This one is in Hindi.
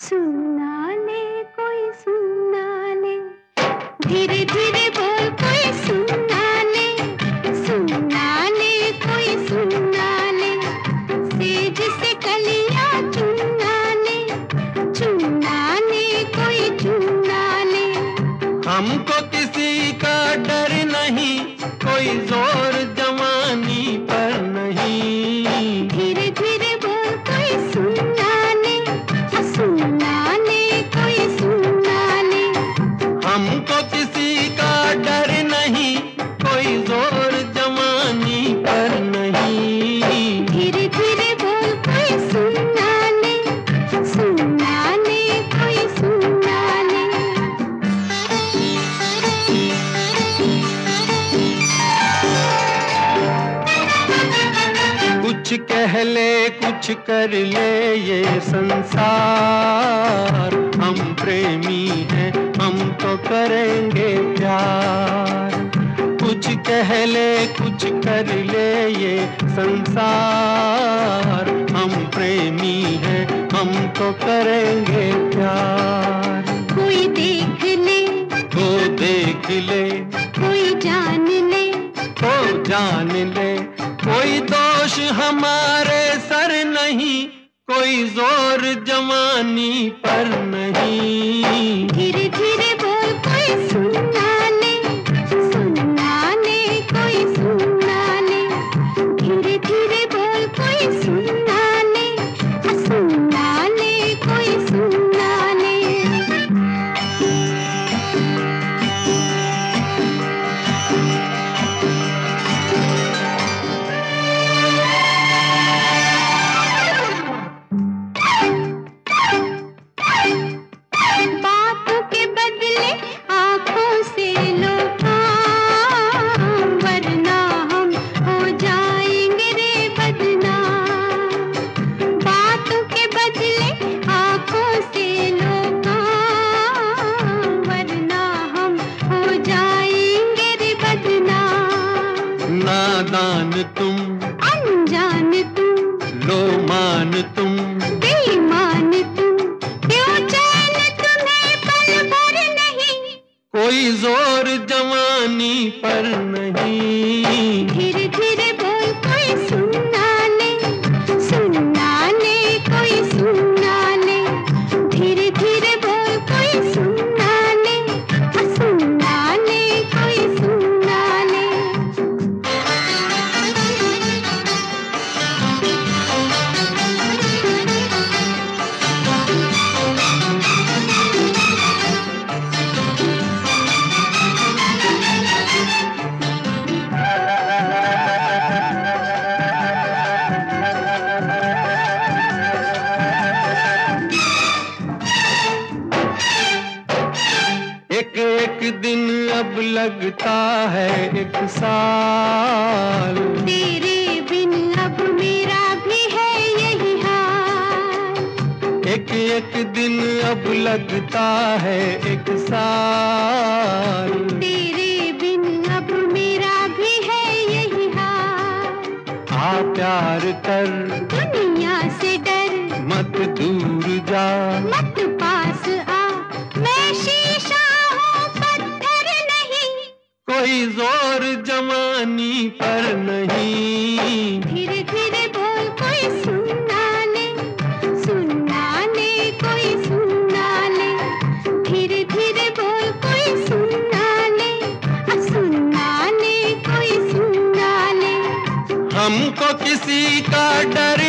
सुना ले कोई सुना ले धीरे धीरे बोल, कोई सुना ले सुना ले कोई सुना ले सेज से कलिया चुना ले चुना ले कोई चुना ले हमको किसी का डर नहीं, कोई ज़ोर कुछ कह ले कुछ कर ले ये संसार। हम प्रेमी हैं हम तो करेंगे प्यार। कुछ कह ले कुछ कर ले ये संसार। हम प्रेमी हैं हम तो करेंगे प्यार। कोई देख ले। वो देख ले। कोई जान ले। वो जान ले। कोई दोष हमारे सर नहीं कोई ज़ोर जवानी पर नहीं। नादान तुम। अनजान तुम। लो मान तुम। बेईमान तुम। क्यों चैन तुम्हें पल भर नहीं। कोई ज़ोर जवानी पर नहीं। एक एक दिन अब लगता है एक साल। तेरे बिन अब मेरा भी है यही हाल। एक एक दिन अब लगता है एक साल। तेरे बिन अब मेरा भी है यही हाल। आ प्यार कर दुनिया से डर मत दूर जा। कोई ज़ोर जवानी पर नहीं। धीरे धीरे बोल कोई सुनना ले सुनना ले कोई सुनना। ले धीरे धीरे बोल कोई सुनना ले सुनना ले कोई सुनना। ले हमको किसी का डर